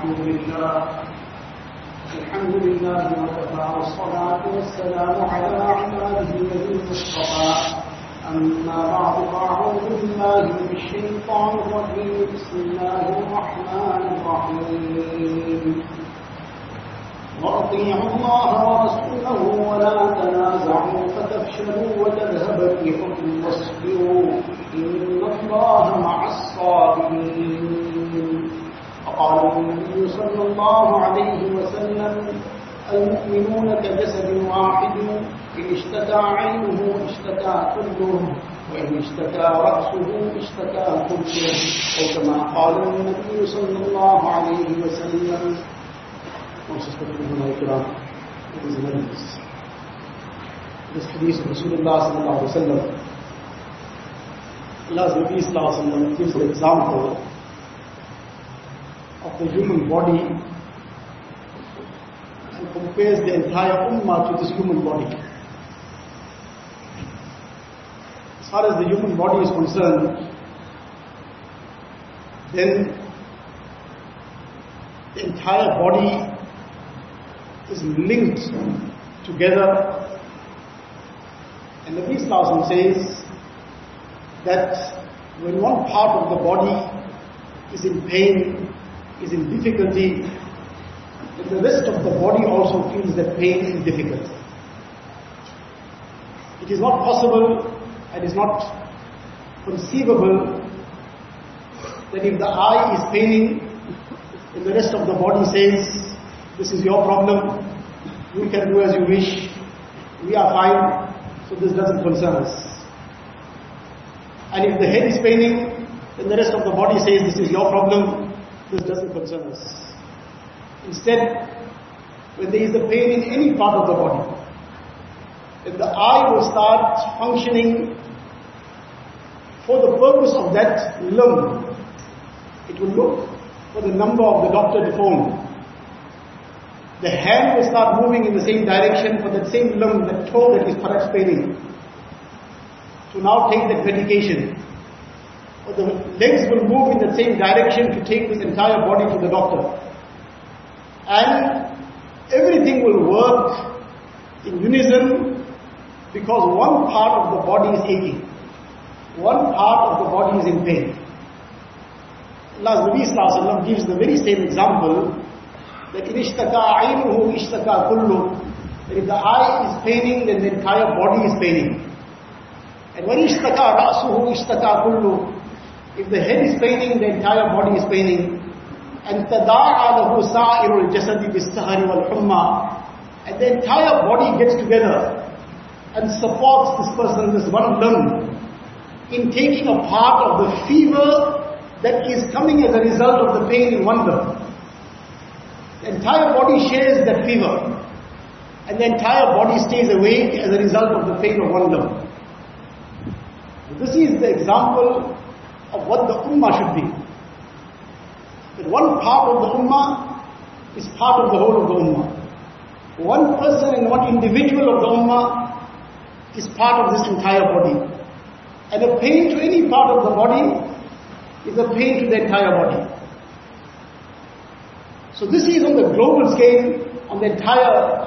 الحمد لله. الحمد لله وكفى والصلاة والسلام على عباده الذين اصطفى. أما بعد فأعوذ بالله من الشيطان الرجيم. بسم الله الرحمن الرحيم. وأطيعوا الله ورسوله ولا تنازعوا فتفشلوا وتذهب ريحكم واصبروا. إن الله مع الصابرين. وقال النبي صلى الله عليه وسلم المؤمنون كجسد واحد إن اشتكى عينه اشتكى كله وإن اشتكى رأسه اشتكى كله وكما قال النبي صلى الله عليه وسلم. This hadith of Rasulullah sallallahu alayhi wa sallam Allah's Nabi sallallahu alayhi wa sallam gives the example the human body and compares the entire ummah to this human body. As far as the human body is concerned, then the entire body is linked together. And the Nabi says that when one part of the body is in pain, is in difficulty, the rest of the body also feels that pain and difficulty. It is not possible and is not conceivable that if the eye is paining, then the rest of the body says, this is your problem, you can do as you wish, we are fine, so this doesn't concern us. And if the head is paining, then the rest of the body says, this is your problem, this doesn't concern us. Instead, when there is a pain in any part of the body, then the eye will start functioning for the purpose of that limb. It will look for the number of the doctor to phone. The hand will start moving in the same direction for that same limb, that toe that is perhaps paining. To now take that medication. The legs will move in the same direction to take this entire body to the doctor. And everything will work in unison because one part of the body is aching. One part of the body is in pain. Allah's Nabi gives the very same example that in ishtaka ishtaka kullu. That if the eye is paining, then the entire body is paining. And when ishtaka ra'suhu ishtaka kullu. If the head is paining, the entire body is paining. And tada'a sa'irul jasadi bis-sahari wal-humma. And the entire body gets together and supports this person, this one limb, in taking a part of the fever that is coming as a result of the pain in one limb. The entire body shares that fever. And the entire body stays awake as a result of the pain of one limb. This is the example of what the ummah should be. That one part of the ummah is part of the whole of the ummah. One person and one individual of the ummah is part of this entire body. And a pain to any part of the body is a pain to the entire body. So this is on the global scale, on the entire,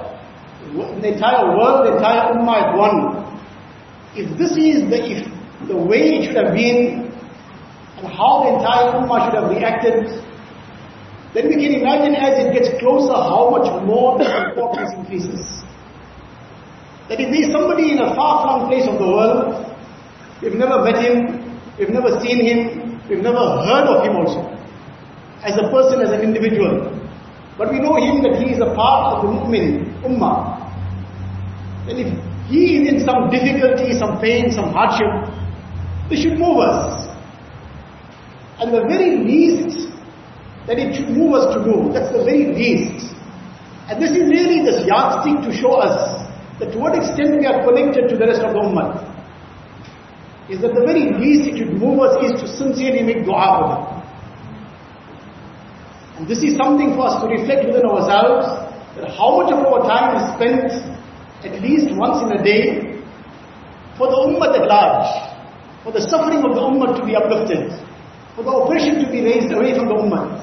the entire world, the entire ummah is one. If this is the, if the way it should have been, and how the entire ummah should have reacted, then we can imagine as it gets closer how much more the importance increases. That if there is somebody in a far-flung place of the world, we've never met him, we've never seen him, we've never heard of him also, as a person, as an individual. But we know him that he is a part of the mu'min, ummah. And if he is in some difficulty, some pain, some hardship, this should move us. And the very least that it should move us to do, that's the very least. And this is really this yardstick to show us that to what extent we are connected to the rest of the ummah. Is that the very least it should move us is to sincerely make dua for them. And this is something for us to reflect within ourselves, that how much of our time is spent at least once in a day for the ummah at large, for the suffering of the ummah to be uplifted, for the oppression to be raised away from the ummah.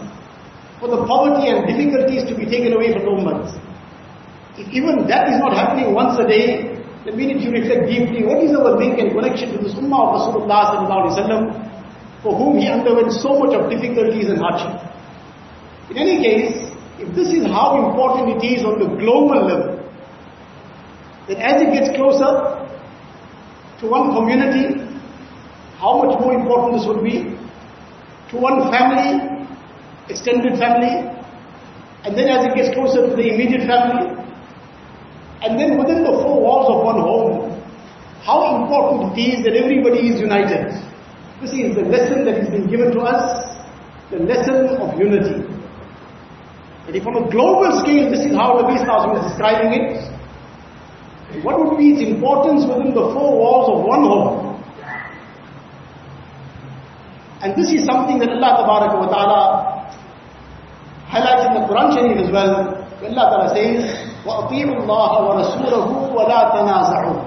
for the poverty and difficulties to be taken away from the ummah. If even that is not happening once a day, then we need to reflect deeply what is our link and connection to the Ummah of Rasulullah for whom he underwent so much of difficulties and hardship. In any case, if this is how important it is on the global level, then as it gets closer to one community, how much more important this would be to one family, extended family, and then as it gets closer to the immediate family, and then within the four walls of one home, how important it is that everybody is united. This is the lesson that has been given to us, the lesson of unity. And if on a global scale, this is how the Islam is describing it, what would be its importance within the four walls of one home? And this is something that Allah wa ta'ala highlights in the Quran Sharif as well. Allah Ta'ala says, وأطيعوا الله ورسوله ولا تنازعوا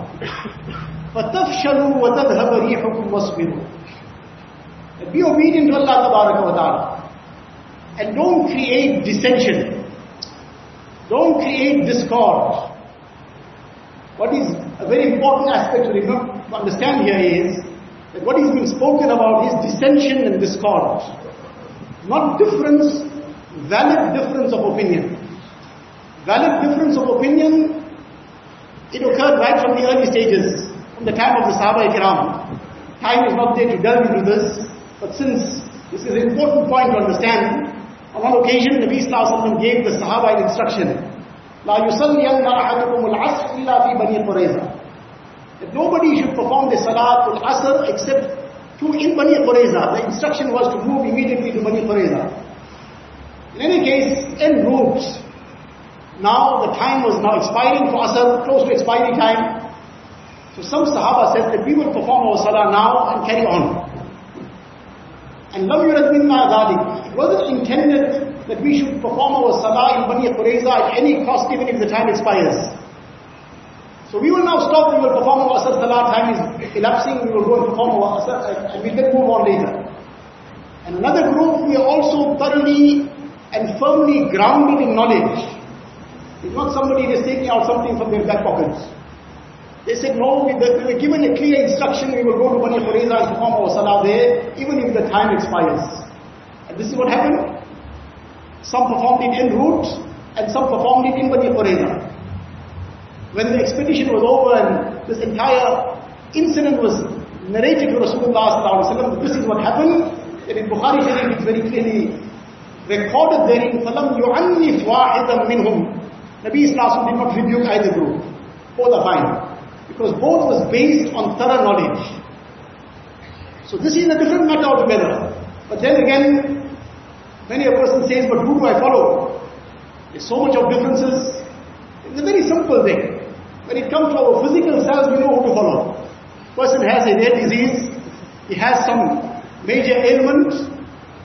فتفشلوا وتذهب ريحكم واصبروا Be obedient to Allah wa ta'ala. And don't create dissension. Don't create discord. What is a very important aspect to, remember, to understand here is that what is being spoken about is dissension and discord. Not difference, valid difference of opinion. Valid difference of opinion, it occurred right from the early stages, from the time of the Sahaba Ikram. Time is not there to delve into this, but since this is an important point to understand, on one occasion Nabi Sallallahu gave the Sahaba an instruction, لا يصلين أحدكم العصر إلا في بني قريظة That nobody should perform the Salat al-Asr except to in Bani Qurayza. The instruction was to move immediately to Bani Qurayza. In any case, en route, now the time was now expiring for Asr, close to expiry time. So some Sahaba said that we will perform our Salah now and carry on. And لم يرد منا ذلك. It wasn't intended that we should perform our Salah in Bani Qurayza at any cost even if the time expires. So we will now stop, we will perform our Asr Salah, time is elapsing, we will go and perform our Asr and we can move on later. And another group, we are also thoroughly and firmly grounded in knowledge. It's not somebody just taking out something from their back pockets. They said, no, we, were given a clear instruction, we will go to Bani Qurayza and perform our salah there, even if the time expires. And this is what happened. Some performed it en route, and some performed it in Bani Qurayza. When the expedition was over and this entire incident was narrated to Rasulullah this is what happened, and in Bukhari Sharif it's very clearly recorded therein, فَلَمْ يُعَنِّفْ وَاحِدًا مِنْهُمْ Nabi Islam did not rebuke either group. Both are fine. Because both was based on thorough knowledge. So this is a different matter altogether. But then again, many a person says, but who do I follow? There's so much of differences. It's a very simple thing. When it comes to our physical selves, we know who to follow. Person has a rare disease, he has some major ailment,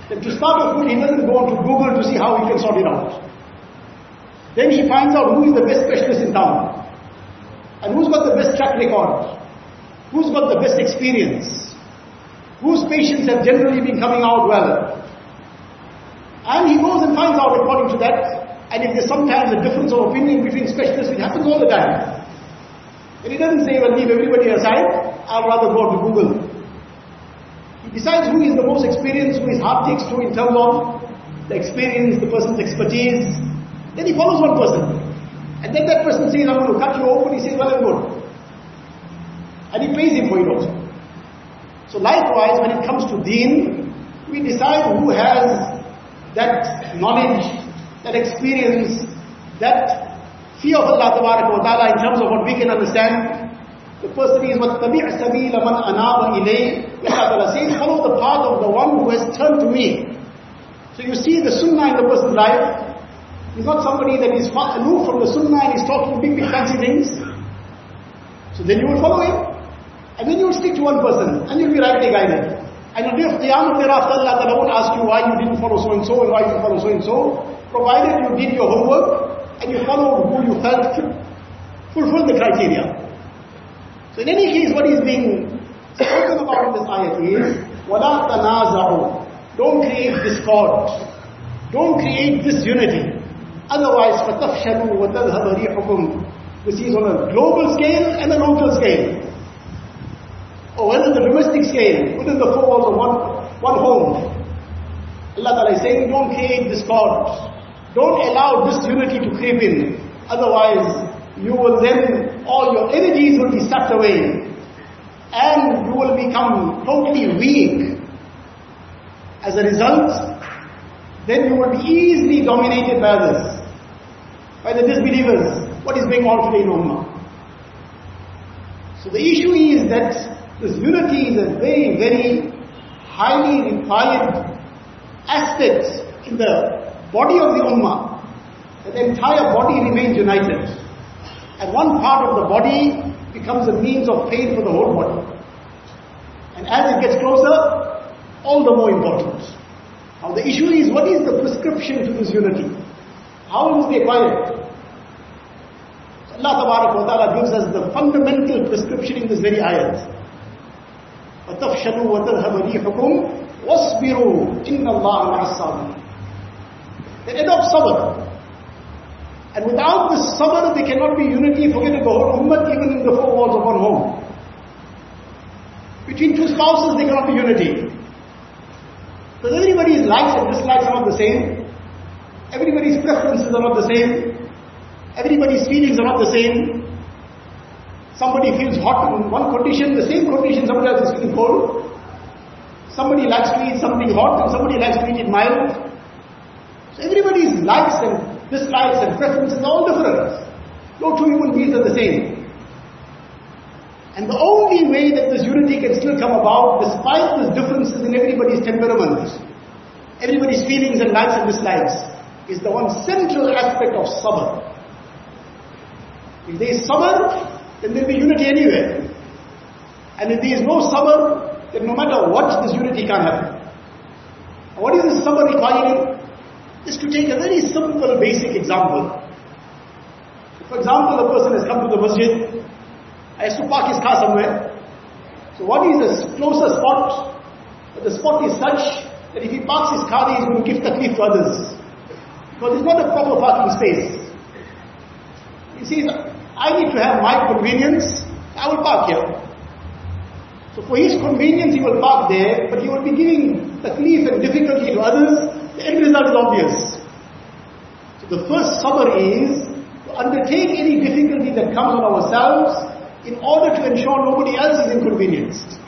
then to start off with, he doesn't go on to Google to see how he can sort it out. Then he finds out who is the best specialist in town. And who's got the best track record. Who's got the best experience. Whose patients have generally been coming out well. And he goes and finds out according to that. And if there's sometimes a difference of opinion between specialists, it happens all the time. And he doesn't say, well, leave everybody aside, I'll rather go to Google. He decides who is the most experienced, who his heart takes to in terms of the experience, the person's expertise, then he follows one person. And then that person says, I'm going to cut you open. He says, well and good. And he pays him for it also. So likewise, when it comes to deen, we decide who has that knowledge, that experience, that fear of Allah Ta'ala in terms of what we can understand. The person is what tabi' sabila man anaba. Allah says, follow the path of the one who has turned to me. So you see the sunnah in the person's life, He's not somebody that is far aloof from the sunnah and is talking big, big fancy things. So then you will follow him. And then you will stick to one person and you'll be rightly guided. And on the day of Qiyamah thereafter, Allah Ta'ala won't ask you why you didn't follow so and so and why you follow so and so. Provided you did your homework and you followed who you felt fulfill the criteria. So in any case, what is being spoken about in this ayat is, وَلَا تَنَازَعُوا Don't create discord. Don't create this unity. Otherwise, فَتَفْشَلُوا وَتَذْهَبَ رِيحُكُمْ This is on a global scale and a local scale. Or whether the domestic scale, within the four walls of one, one home. Allah Ta'ala is saying, don't create discord. Don't allow disunity to creep in. Otherwise, you will then, all your energies will be sucked away. And you will become totally weak. As a result, then you will be easily dominated by others. By the disbelievers. What is going on today in Ummah? So the issue is that this unity is a very, very highly required aspect in the body of the Ummah. That the entire body remains united. And one part of the body becomes a means of pain for the whole body. And as it gets closer, all the more important. Now the issue is, what is the prescription to this unity? How will it be acquired? Allah Ta'ala gives us the fundamental prescription in this very ayat. وتفشلوا وتذهب ريحكم واصبروا إن الله مع الصابرين they adopt sabr. And without this sabr, there cannot be unity. Forget the whole ummah, even in the four walls of one home. Between two spouses, there cannot be unity. Because everybody's likes and dislikes are not the same. Everybody's preferences are not the same. Everybody's feelings are not the same. Somebody feels hot in one condition, the same condition somebody else is feeling cold. Somebody likes to eat something hot and somebody likes to eat it mild. Everybody's likes and dislikes and preferences are all different. No two human beings are the same. And the only way that this unity can still come about, despite these differences in everybody's temperament, everybody's feelings and likes and dislikes, is the one central aspect of sabr. If there is sabr, then there will be unity anywhere. And if there is no sabr, then no matter what, this unity can't happen. What is this sabr requiring? Just to take a very simple, basic example. For example, a person has come to the masjid, has to park his car somewhere. So what is the closer spot? The spot is such that if he parks his car there, he's going to give taklif to others. Because it's not a proper parking space. He says, I need to have my convenience, I will park here. So for his convenience he will park there, but he will be giving taklif and difficulty to others, the end result is obvious. So the first sabr is to undertake any difficulty that comes on ourselves in order to ensure nobody else is inconvenienced.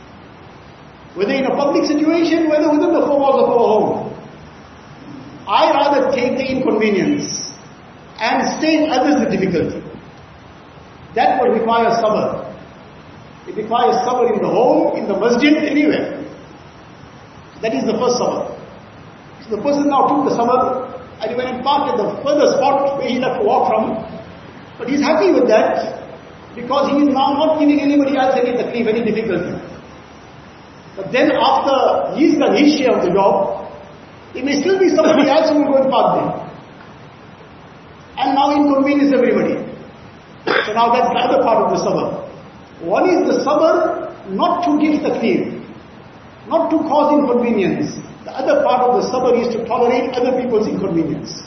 Whether in a public situation, whether within the four walls of our home. I rather take the inconvenience and save others the difficulty. That will require sabr. It requires sabr in the home, in the masjid, anywhere. That is the first sabr. The person now took the sabr and he went and parked at the further spot where he had to walk from. But he's happy with that because he is now not giving anybody else any taklif, any difficulty. But then after he's done his share of the job, it may still be somebody else who will go and park there. And now inconvenience everybody. So now that's the other part of the sabr. One is the sabr not to give taklif, not to cause inconvenience. The other part of the sabr is to tolerate other people's inconvenience.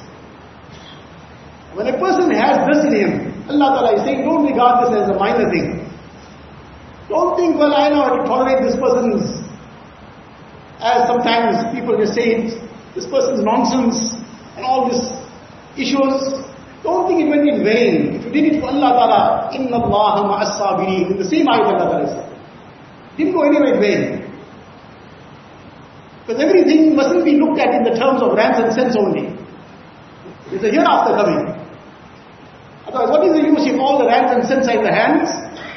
When a person has this in him, Allah Ta'ala is saying, don't regard this as a minor thing. Don't think, well, I know how to tolerate this person's, as sometimes people just say, this person's nonsense and all these issues. Don't think it went in vain. If you did it for Allah Ta'ala, Inna Allah ma'as sabirin. In the same ayat Allah Ta'ala. Didn't go anywhere in vain. Because everything mustn't be looked at in the terms of rands and cents only. It's a hereafter coming. Otherwise, what is the use if all the rands and cents are in the hands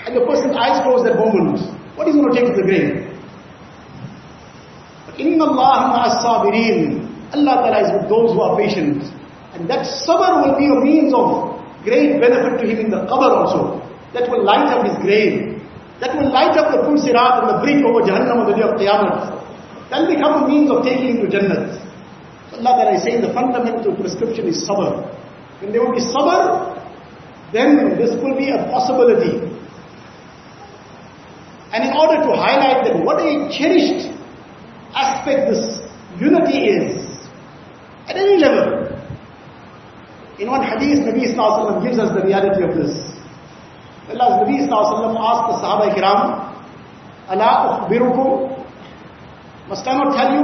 and the person's eyes closed that moment? What is going to take to the grave? Inna Allah ma'as sabirin. Allah Ta'ala is with those who are patient. And that sabr will be a means of great benefit to him in the qabr also. That will light up his grave. That will light up the pul sirat and the bridge over Jahannam on the day of Qiyamah. That will become a means of taking to Jannah. So Allah Ta'ala is saying the fundamental prescription is sabr. When there will be sabr, then this will be a possibility. And in order to highlight that what a cherished aspect this unity is, At any level. In one hadith, Nabi Sallallahu gives us the reality of this. Allah's Nabi Sallallahu asked the Sahaba Kiram, Ala ukhbirukum, must I not tell you?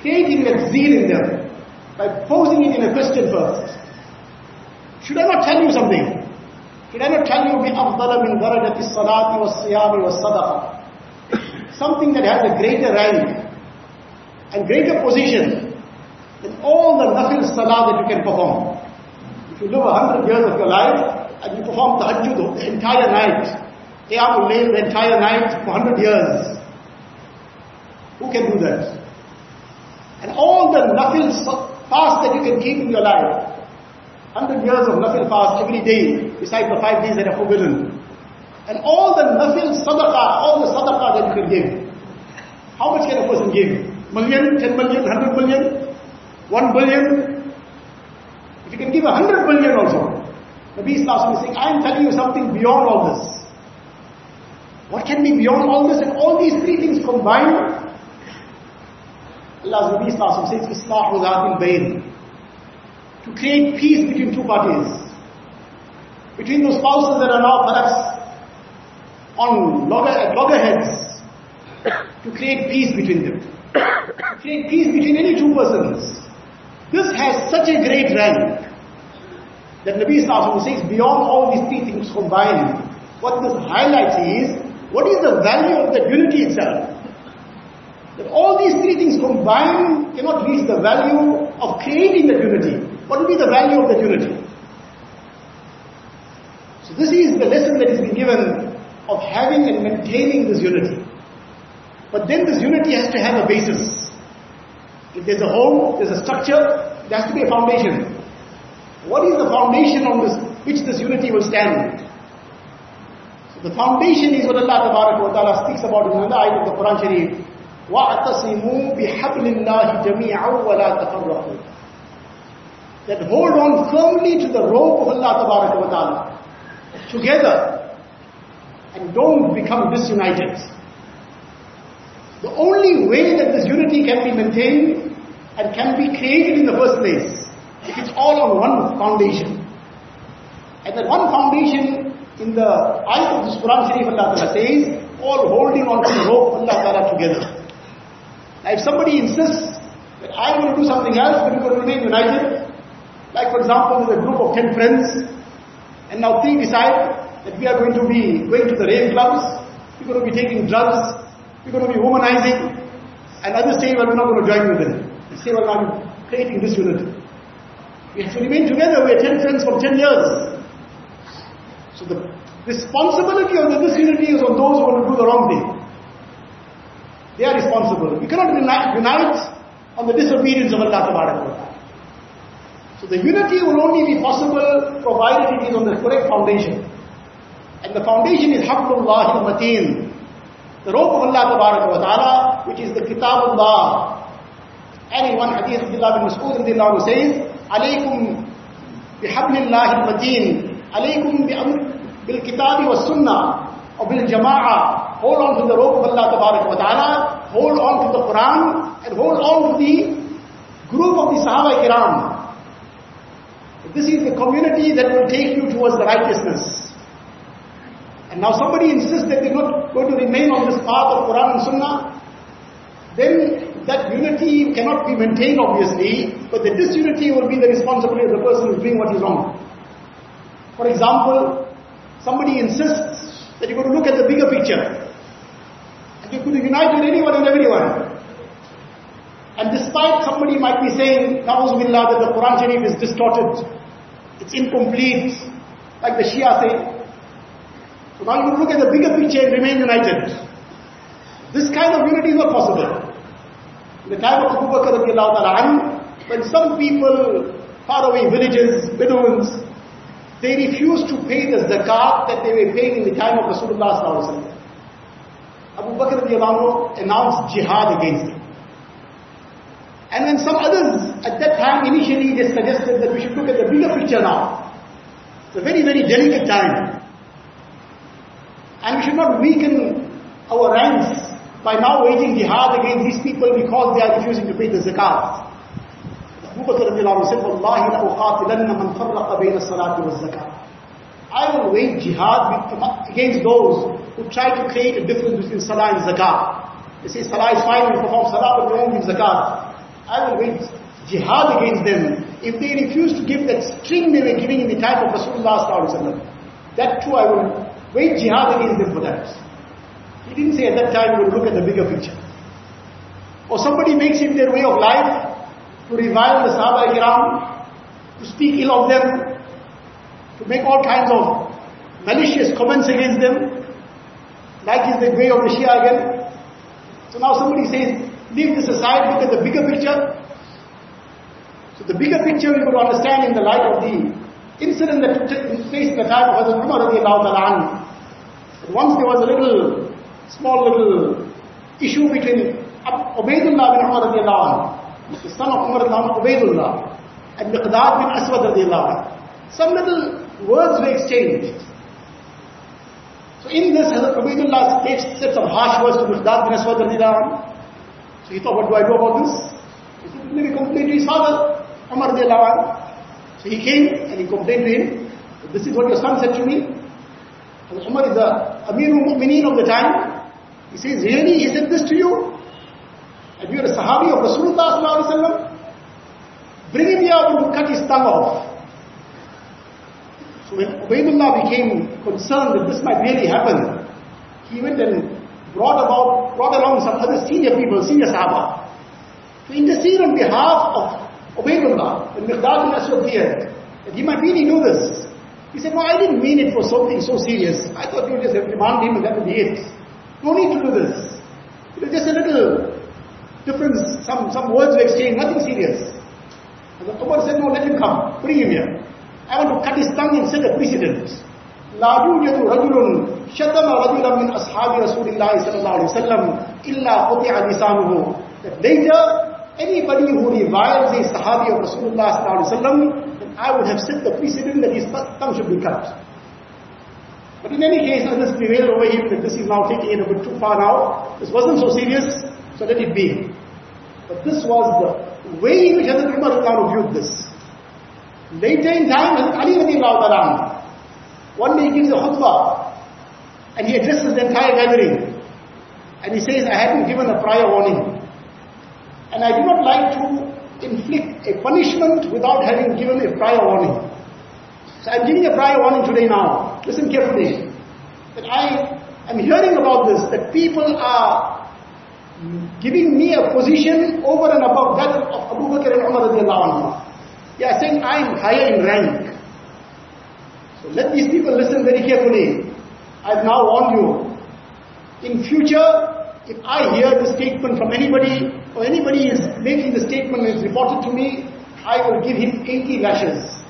Creating that zeal in them by posing it in a question first. Should I not tell you something? Should I not tell you بِأَفْضَلَ مِنْ دَرَجَةِ الصَّلَاةِ وَالصِّيَامِ وَالصَّدَقَةِ Something that has a greater rank and greater position than all the nafil salah that you can perform. If you live a hundred years of your life and you perform tahajjud the entire night, qiyamul layl the entire night for hundred years, who can do that? And all the nafil fast that you can keep in your life, hundred years of nafil fast every day, besides the five days that are forbidden. And all the nafil sadaqah, all the sadaqah that you can give. How much can a person give? Million, ten million, hundred million? One billion. If you can give a hundred billion also. Nabi Islam is saying, I am telling you something beyond all this. What can be beyond all this? And all these three things combined, Allah's Nabi says, Islahu Zatil Bayn. To create peace between two parties. Between those spouses that are now perhaps on loggerheads. To create peace between them. To create peace between any two persons. This has such a great rank that Nabi Sallallahu says beyond all these three things combined, what this highlights is, what is the value of the unity itself? That all these three things combined cannot reach the value of creating the unity. What will be the value of the unity? So this is the lesson that is being given of having and maintaining this unity. But then this unity has to have a basis. If there's a home, there's a structure, there has to be a foundation. What is the foundation on this, which this unity will stand? So the foundation is what Allah ta'ala speaks about in another ayat of the Quran Sharif. وَاعْتَصِمُوا بِحَبْلِ اللَّهِ جَمِيعًا وَلَا تَفَرَّقُوا That hold on firmly to the rope of Allah wa ta'ala. Together. And don't become disunited. The only way that this unity can be maintained and can be created in the first place if it's all on one foundation. And that one foundation in the ayat of this Quran Sharif Allah Ta'ala says, all holding on to the rope of Allah Ta'ala together. If somebody insists that I want to do something else, but we're going to remain united, like for example, there's a group of 10 friends, and now three decide that we are going to be going to the rave clubs, we're going to be taking drugs, we're going to be womanizing, and others say, well, we're not going to join with them. They say, well, I'm creating this unity. We have to remain together. We are 10 friends for 10 years. So the responsibility of this unity is on those who want to do the wrong thing. They are responsible. We cannot unite on the disobedience of Allah Ta'ala. So the unity will only be possible provided it is on the correct foundation. And the foundation is Hablullah Mateen, the rope of Allah Ta'ala, which is the Kitabullah. And in one hadith, Abdullah bin Mas'ud says, Alaykum bihablillah al-mateen, alaykum bil-kitabi wa sunnah, or bil-jama'ah, hold on to the rope of Allah wa ta'ala, hold on to the Quran, and hold on to the group of the Sahaba Kiram. This is the community that will take you towards the righteousness. And now somebody insists that they're not going to remain on this path of Quran and Sunnah, then that unity cannot be maintained obviously, but the disunity will be the responsibility of the person who's doing what is wrong. For example, somebody insists that you're going to look at the bigger picture. And you're unite with anyone and everyone. And despite somebody might be saying, Na'uzubillah, that the Quran Sharif is distorted, it's incomplete, like the Shia say, so now you look at the bigger picture and remain united. This kind of unity is not possible. In the time of Abu Bakr when some people, far away villages, Bedouins, they refused to pay the zakat that they were paying in the time of Rasulullah Abu Bakr announced jihad against them. And when some others at that time initially they suggested that we should look at the bigger picture now. It's a very, very delicate time. And we should not weaken our ranks by now waging jihad against these people because they are refusing to pay the zakat. Abu Bakr said, uqatilanna man farraqa bayna salati wa zakah. I will wage jihad against those who try to create a difference between salah and zakah. They say salah is fine, we perform salah, but we won't give zakat. I will wage jihad against them if they refuse to give that string they were giving in the time of Rasulullah That too I will wage jihad against them for that. He didn't say at that time we will look at the bigger picture. Or somebody makes it their way of life to revile the Sahaba Ikram, to speak ill of them, to make all kinds of malicious comments against them, like is the way of the Shia again. So now somebody says, leave this aside, look at the bigger picture. So the bigger picture we could understand in the light of the incident that took place in the time of Hazrat Umar radiallahu Once there was a little, small little issue between Ubaidullah bin Umar radiallahu the son of Umar ibn Ubaidullah, and Miqdad bin Aswad radiallahu Some little words were exchanged. So in this, Ubaidullah said some harsh words to Miqdad bin Aswad So he thought, what do I do about this? He said, maybe complain to his father, Umar So he came and he complained to him, this is what your son said to me. Hazrat Umar is the Amirul Mu'mineen of the time. He says, really? He said this to you? And you're a Sahabi of Rasulullah bring him here, want cut his tongue off. So when Ubaidullah became concerned that this might really happen, he went and brought about, brought along some other senior people, senior Sahaba, to intercede on behalf of Ubaidullah, and Miqdad bin Aswad here, that he might really do this. He said, no, I didn't mean it for something so serious. I thought you would just have demand him and that would be it. No need to do this. It was just a little difference, some, some words were exchanged, nothing serious. And the Umar said, no, let him come, bring him here. I want to cut his tongue and set a precedent. لا يوجد رجل شتم رجلا من أصحاب رسول الله صلى الله عليه وسلم إلا قطع لسانه. That later, anybody who reviles a Sahabi of Rasulullah sallallahu alaihi wasallam, then I would have set the precedent that his tongue should be cut. But in any case, others prevailed over him that this is now taking it a bit too far now. This wasn't so serious. So let it be. But this was the way in which Hazrat Umar viewed this. Later in time, Hazrat Ali radiallahu one day he gives a khutbah and he addresses the entire gathering. And he says, I hadn't given a prior warning. And I do not like to inflict a punishment without having given a prior warning. So I'm giving a prior warning today now. Listen carefully. That I am hearing about this, that people are giving me a position over and above that of Abu Bakr and Umar radiallahu anhu. They are saying I am higher in rank. So let these people listen very carefully. I have now warned you. In future, if I hear the statement from anybody, or anybody is making the statement and is reported to me, I will give him 80 lashes.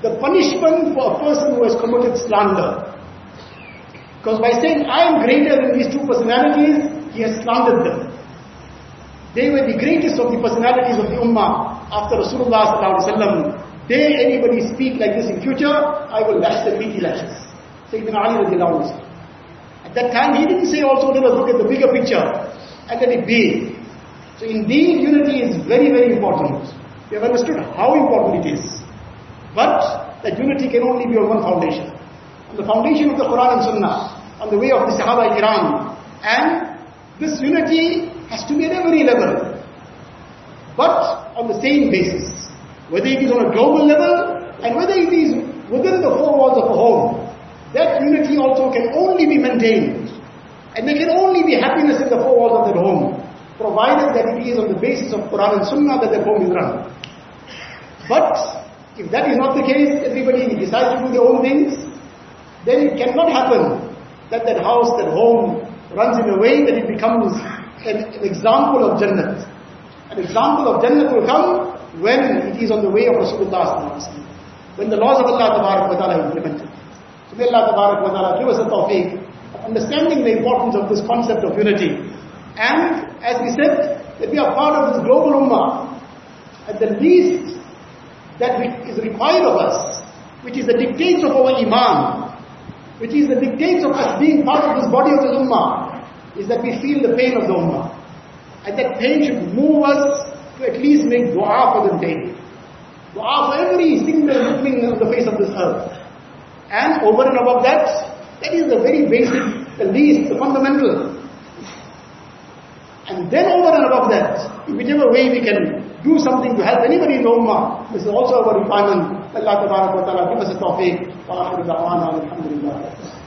The punishment for a person who has committed slander. Because by saying I am greater than these two personalities, he has slandered them. They were the greatest of the personalities of the Ummah after Rasulullah sallallahu Dare anybody speak like this in future, I will lash them 80 lashes. Sayyidina Ali radiallahu At that time he didn't say also let us look at the bigger picture and let it be. So indeed unity is very very important. We have understood how important it is. But that unity can only be on one foundation. On the foundation of the Quran and Sunnah, on the way of the Sahaba Ikram. And this unity has to be at every level. But on the same basis. Whether it is on a global level and whether it is within the four walls of a home. That unity also can only be maintained. And there can only be happiness in the four walls of that home. Provided that it is on the basis of Quran and Sunnah that that home is run. But if that is not the case, everybody decides to do their own things, then it cannot happen that that house, that home runs in a way that it becomes an, an example of Jannat. An example of Jannat will come when it is on the way of Rasulullah when the laws of Allah wa ta'ala are implemented. So may Allah wa ta'ala give us a tawfiq of understanding the importance of this concept of unity. And as we said, that we are part of this global ummah. At the least that is required of us, which is the dictates of our iman, which is the dictates of us being part of this body of the ummah, is that we feel the pain of the ummah. And that pain should move us to at least make dua for the pain. Dua for every single living on the face of this earth. And over and above that, that is the very basic, the least, the fundamental. And then over and above that, in whichever way we can do something to help anybody in the Ummah, this is also our requirement. Allah Ta'ala give us a alhamdulillah.